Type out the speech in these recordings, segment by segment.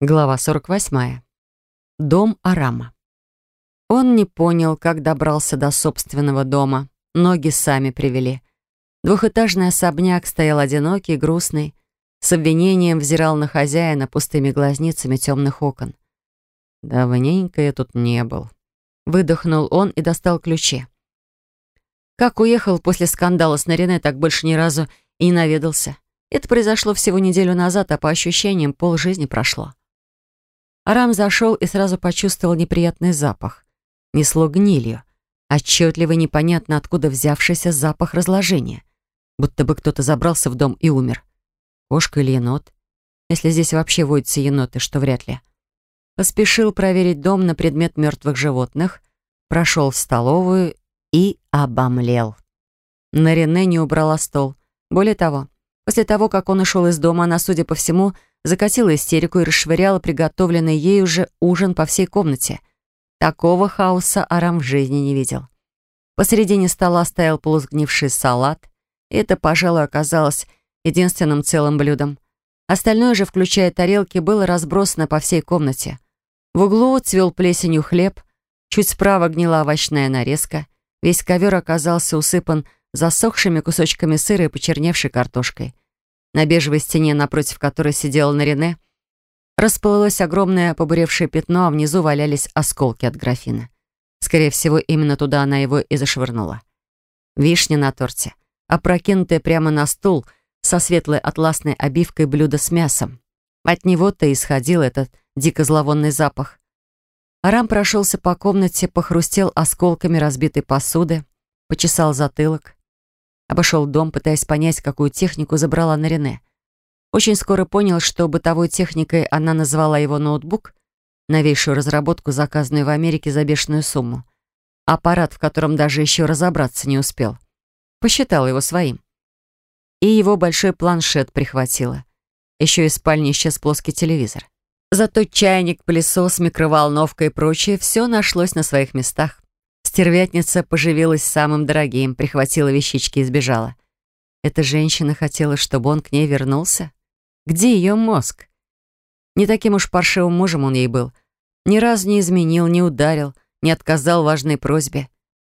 Глава 48. Дом Арама. Он не понял, как добрался до собственного дома. Ноги сами привели. Двухэтажный особняк стоял одинокий, грустный, с обвинением взирал на хозяина пустыми глазницами темных окон. «Давненько я тут не был». Выдохнул он и достал ключи. Как уехал после скандала с Нарине, так больше ни разу и не наведался. Это произошло всего неделю назад, а по ощущениям полжизни прошло. Арам зашел и сразу почувствовал неприятный запах. Несло гнилью. Отчетливо непонятно откуда взявшийся запах разложения. Будто бы кто-то забрался в дом и умер. Кошка или енот? Если здесь вообще водятся еноты, что вряд ли. Поспешил проверить дом на предмет мертвых животных, прошел в столовую и обомлел. Нарине не убрала стол. Более того, после того, как он ушел из дома, она, судя по всему, закатила истерику и расшвыряла приготовленный ей уже ужин по всей комнате. Такого хаоса Арам в жизни не видел. Посередине стола стоял полусгнивший салат, и это, пожалуй, оказалось единственным целым блюдом. Остальное же, включая тарелки, было разбросано по всей комнате. В углу цвел плесенью хлеб, чуть справа гнила овощная нарезка, весь ковер оказался усыпан засохшими кусочками сыра и почерневшей картошкой. На бежевой стене, напротив которой сидела Нарине, расплылось огромное побуревшее пятно, а внизу валялись осколки от графина. Скорее всего, именно туда она его и зашвырнула. Вишня на торте, опрокинутая прямо на стул со светлой атласной обивкой блюда с мясом. От него-то исходил этот дико зловонный запах. Арам прошелся по комнате, похрустел осколками разбитой посуды, почесал затылок. Обошел дом, пытаясь понять, какую технику забрала на Рене. Очень скоро понял, что бытовой техникой она назвала его ноутбук, новейшую разработку, заказанную в Америке за бешеную сумму. Аппарат, в котором даже еще разобраться не успел. Посчитал его своим. И его большой планшет прихватило. Еще из спальни исчез плоский телевизор. Зато чайник, пылесос, микроволновка и прочее все нашлось на своих местах. Стервятница поживилась самым дорогим, прихватила вещички и сбежала. Эта женщина хотела, чтобы он к ней вернулся? Где ее мозг? Не таким уж паршивым мужем он ей был. Ни разу не изменил, не ударил, не отказал важной просьбе.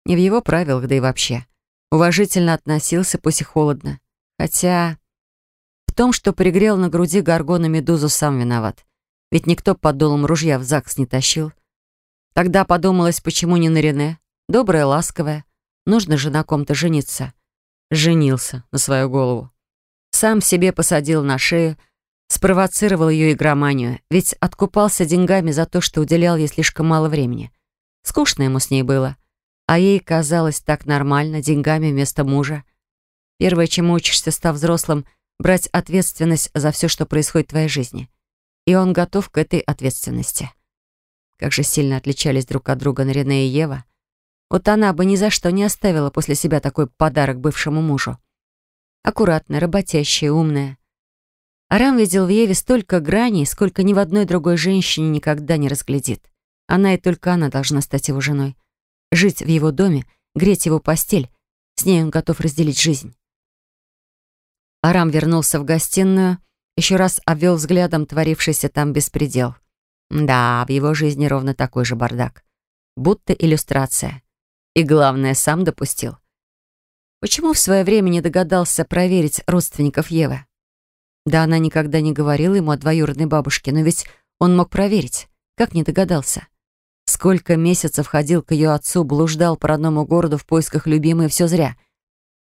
Не в его правилах, да и вообще. Уважительно относился, пусть и холодно. Хотя... В том, что пригрел на груди горгона медузу, сам виноват. Ведь никто под дулом ружья в ЗАГС не тащил. Тогда подумалось, почему не на Рене? Добрая, ласковая. Нужно же на ком-то жениться. Женился на свою голову. Сам себе посадил на шею, спровоцировал ее игроманию, ведь откупался деньгами за то, что уделял ей слишком мало времени. Скучно ему с ней было. А ей казалось так нормально, деньгами вместо мужа. Первое, чему учишься, став взрослым, брать ответственность за все, что происходит в твоей жизни. И он готов к этой ответственности. Как же сильно отличались друг от друга Нарине и Ева. Вот она бы ни за что не оставила после себя такой подарок бывшему мужу. Аккуратная, работящая, умная. Арам видел в Еве столько граней, сколько ни в одной другой женщине никогда не разглядит. Она и только она должна стать его женой. Жить в его доме, греть его постель. С ней он готов разделить жизнь. Арам вернулся в гостиную, еще раз обвел взглядом творившийся там беспредел. Да, в его жизни ровно такой же бардак. Будто иллюстрация. И главное, сам допустил. Почему в свое время не догадался проверить родственников Евы? Да, она никогда не говорила ему о двоюродной бабушке, но ведь он мог проверить. Как не догадался? Сколько месяцев ходил к ее отцу, блуждал по родному городу в поисках любимой, все зря.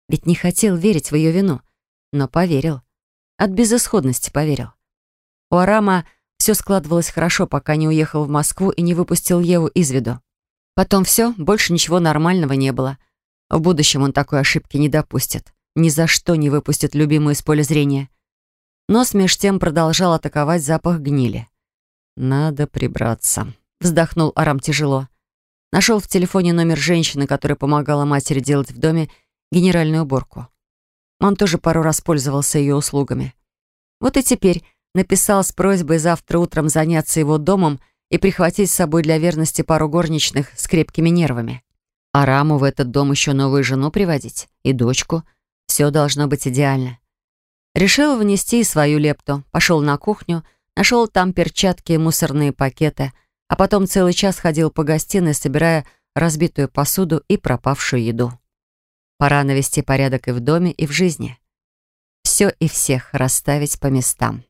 Ведь не хотел верить в ее вину, но поверил. От безысходности поверил. У Арама все складывалось хорошо, пока не уехал в Москву и не выпустил Еву из виду. Потом все, больше ничего нормального не было. В будущем он такой ошибки не допустит. Ни за что не выпустит любимую из поля зрения. Но меж тем продолжал атаковать запах гнили. «Надо прибраться», — вздохнул Арам тяжело. Нашел в телефоне номер женщины, которая помогала матери делать в доме генеральную уборку. Он тоже пару раз пользовался ее услугами. Вот и теперь написал с просьбой завтра утром заняться его домом и прихватить с собой для верности пару горничных с крепкими нервами. А Раму в этот дом еще новую жену приводить и дочку. Все должно быть идеально. Решил внести свою лепту. Пошел на кухню, Нашел там перчатки и мусорные пакеты, а потом целый час ходил по гостиной, собирая разбитую посуду и пропавшую еду. Пора навести порядок и в доме, и в жизни. Все и всех расставить по местам.